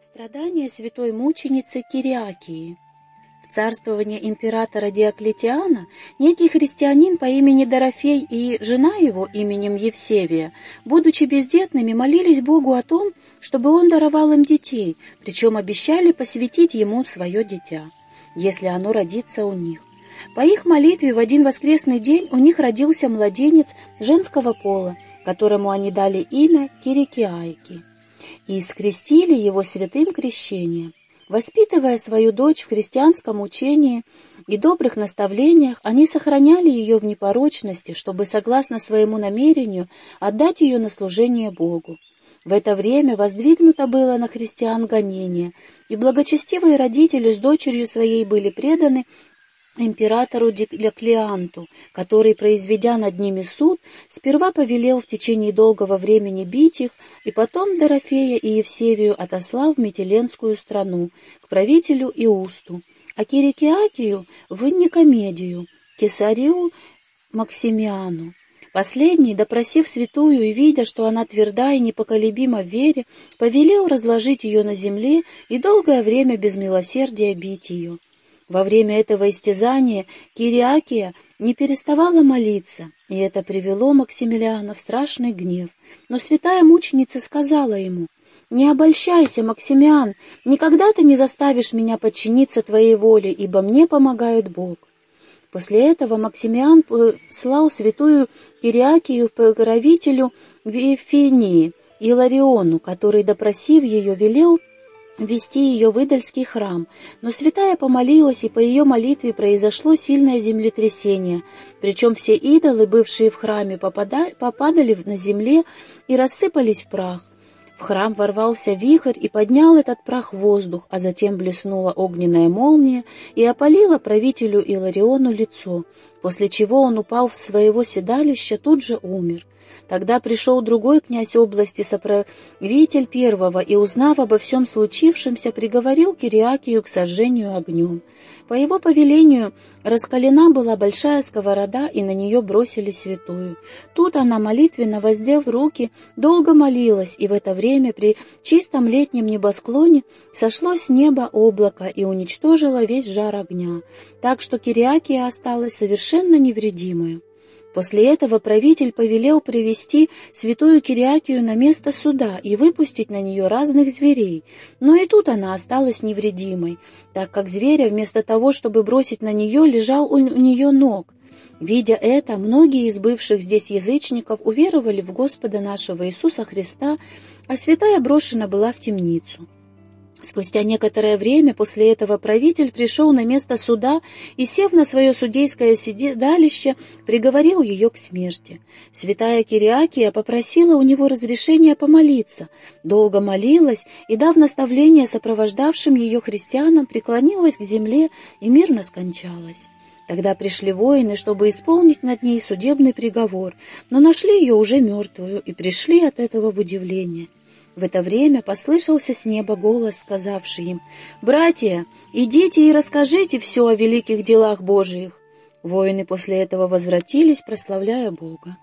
Страдания святой мученицы Кириакии. В царствование императора Диоклетиана некий христианин по имени Дорофей и жена его именем Евсевия, будучи бездетными, молились Богу о том, чтобы он даровал им детей, причем обещали посвятить ему свое дитя, если оно родится у них. По их молитве в один воскресный день у них родился младенец женского пола, которому они дали имя Кирикиайки и скрестили его святым крещением. Воспитывая свою дочь в христианском учении и добрых наставлениях, они сохраняли ее в непорочности, чтобы, согласно своему намерению, отдать ее на служение Богу. В это время воздвигнуто было на христиан гонение, и благочестивые родители с дочерью своей были преданы императору Диоклеанту, который, произведя над ними суд, сперва повелел в течение долгого времени бить их, и потом Дорофея и Евсевию отослал в Метеленскую страну, к правителю Иусту, а Кирикиакию в Никомедию, кесарию Максимиану. Последний, допросив святую и видя, что она тверда и непоколебима в вере, повелел разложить ее на земле и долгое время без милосердия бить ее. Во время этого истязания Кириакия не переставала молиться, и это привело Максимилиана в страшный гнев. Но святая мученица сказала ему, «Не обольщайся, Максимиан, никогда ты не заставишь меня подчиниться твоей воле, ибо мне помогает Бог». После этого Максимиан послал святую Кириакию в покровителю Вифинии Илариону, который, допросив ее, велел вести ее в Идольский храм, но святая помолилась, и по ее молитве произошло сильное землетрясение, причем все идолы, бывшие в храме, попада... попадали на земле и рассыпались в прах. В храм ворвался вихрь и поднял этот прах в воздух, а затем блеснула огненная молния и опалила правителю Илариону лицо, после чего он упал в своего седалища, тут же умер. Тогда пришел другой князь области, соправитель первого, и, узнав обо всем случившемся, приговорил Кириакию к сожжению огнем. По его повелению раскалена была большая сковорода, и на нее бросили святую. Тут она, молитвенно воздев руки, долго молилась, и в это время при чистом летнем небосклоне сошло с неба облако и уничтожило весь жар огня, так что Кириакия осталась совершенно невредимой. После этого правитель повелел привести святую Кириакию на место суда и выпустить на нее разных зверей, но и тут она осталась невредимой, так как зверя вместо того, чтобы бросить на нее, лежал у нее ног. Видя это, многие из бывших здесь язычников уверовали в Господа нашего Иисуса Христа, а святая брошена была в темницу. Спустя некоторое время после этого правитель пришел на место суда и, сев на свое судейское седалище, приговорил ее к смерти. Святая Кириакия попросила у него разрешения помолиться, долго молилась и, дав наставление сопровождавшим ее христианам, преклонилась к земле и мирно скончалась. Тогда пришли воины, чтобы исполнить над ней судебный приговор, но нашли ее уже мертвую и пришли от этого в удивление. В это время послышался с неба голос, сказавший им, «Братья, идите и расскажите все о великих делах Божиих». Воины после этого возвратились, прославляя Бога.